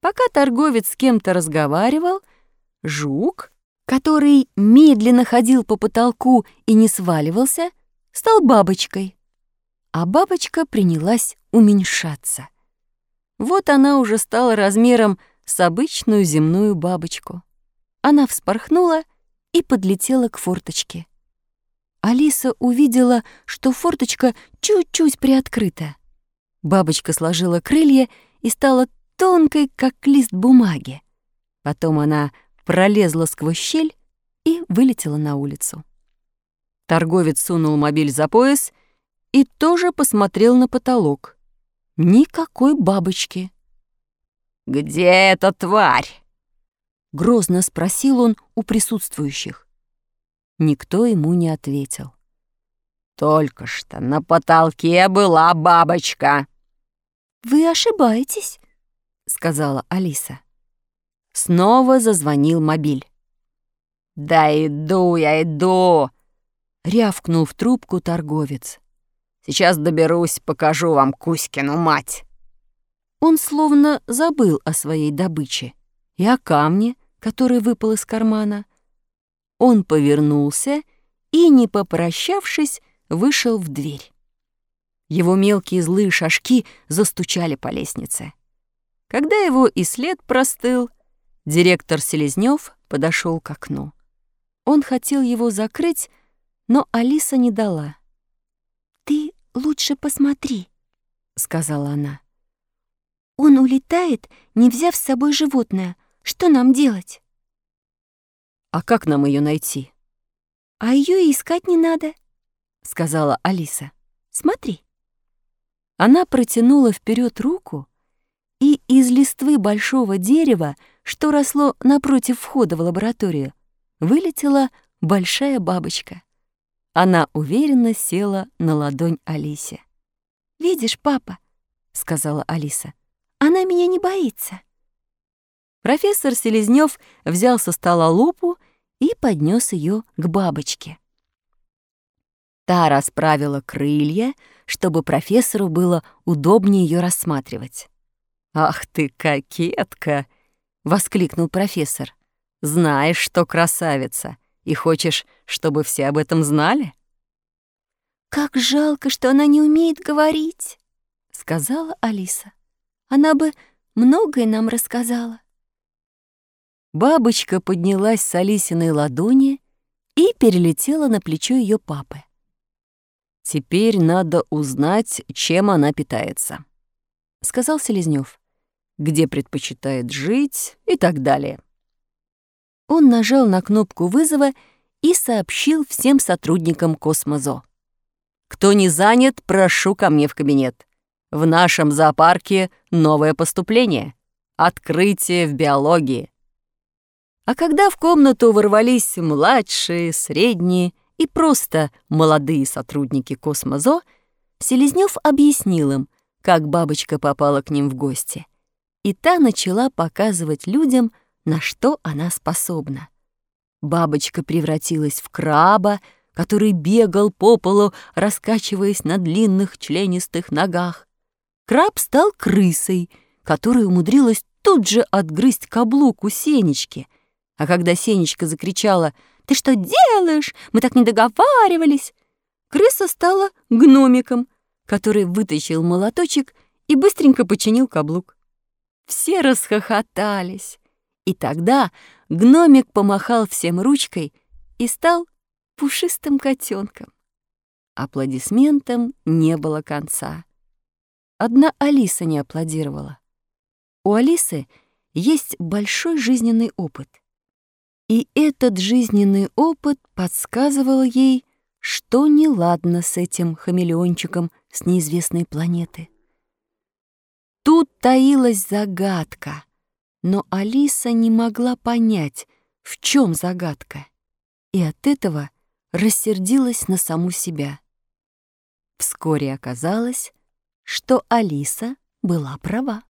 Пока торговец с кем-то разговаривал, жук, который медленно ходил по потолку и не сваливался, стал бабочкой. А бабочка принялась уменьшаться. Вот она уже стала размером с обычную земную бабочку. Она вспорхнула и подлетела к форточке. Алиса увидела, что форточка чуть-чуть приоткрыта. Бабочка сложила крылья и стала тонкой, как лист бумаги. Потом она пролезла сквозь щель и вылетела на улицу. Торговец сунул мобиль за пояс и тоже посмотрел на потолок. Никакой бабочки. «Где эта тварь?» — грозно спросил он у присутствующих. Никто ему не ответил. «Только что на потолке была бабочка». «Вы ошибаетесь», — сказала Алиса. Снова зазвонил мобиль. «Да иду я, иду!» — рявкнул в трубку торговец. Сейчас доберусь, покажу вам Кузькину мать». Он словно забыл о своей добыче и о камне, который выпал из кармана. Он повернулся и, не попрощавшись, вышел в дверь. Его мелкие злые шажки застучали по лестнице. Когда его и след простыл, директор Селезнёв подошел к окну. Он хотел его закрыть, но Алиса не дала. «Ты лучше посмотри», — сказала она. «Он улетает, не взяв с собой животное. Что нам делать?» «А как нам ее найти?» «А ее искать не надо», — сказала Алиса. «Смотри». Она протянула вперед руку, и из листвы большого дерева, что росло напротив входа в лабораторию, вылетела большая бабочка. Она уверенно села на ладонь Алисе. «Видишь, папа», — сказала Алиса, — «она меня не боится». Профессор Селезнёв взял со стола лупу и поднес ее к бабочке. Та расправила крылья, чтобы профессору было удобнее ее рассматривать. «Ах ты, кокетка!» — воскликнул профессор. «Знаешь, что красавица!» И хочешь, чтобы все об этом знали?» «Как жалко, что она не умеет говорить», — сказала Алиса. «Она бы многое нам рассказала». Бабочка поднялась с Алисиной ладони и перелетела на плечо ее папы. «Теперь надо узнать, чем она питается», — сказал Селезнёв. «Где предпочитает жить и так далее». Он нажал на кнопку вызова и сообщил всем сотрудникам Космозо. «Кто не занят, прошу ко мне в кабинет. В нашем зоопарке новое поступление. Открытие в биологии». А когда в комнату ворвались младшие, средние и просто молодые сотрудники Космозо, Селезнёв объяснил им, как бабочка попала к ним в гости. И та начала показывать людям, на что она способна. Бабочка превратилась в краба, который бегал по полу, раскачиваясь на длинных членистых ногах. Краб стал крысой, которая умудрилась тут же отгрызть каблук у Сенечки. А когда Сенечка закричала «Ты что делаешь? Мы так не договаривались!» Крыса стала гномиком, который вытащил молоточек и быстренько починил каблук. Все расхохотались. И тогда гномик помахал всем ручкой и стал пушистым котенком. Аплодисментам не было конца. Одна Алиса не аплодировала. У Алисы есть большой жизненный опыт. И этот жизненный опыт подсказывал ей, что неладно с этим хамелеончиком с неизвестной планеты. Тут таилась загадка — но Алиса не могла понять, в чем загадка, и от этого рассердилась на саму себя. Вскоре оказалось, что Алиса была права.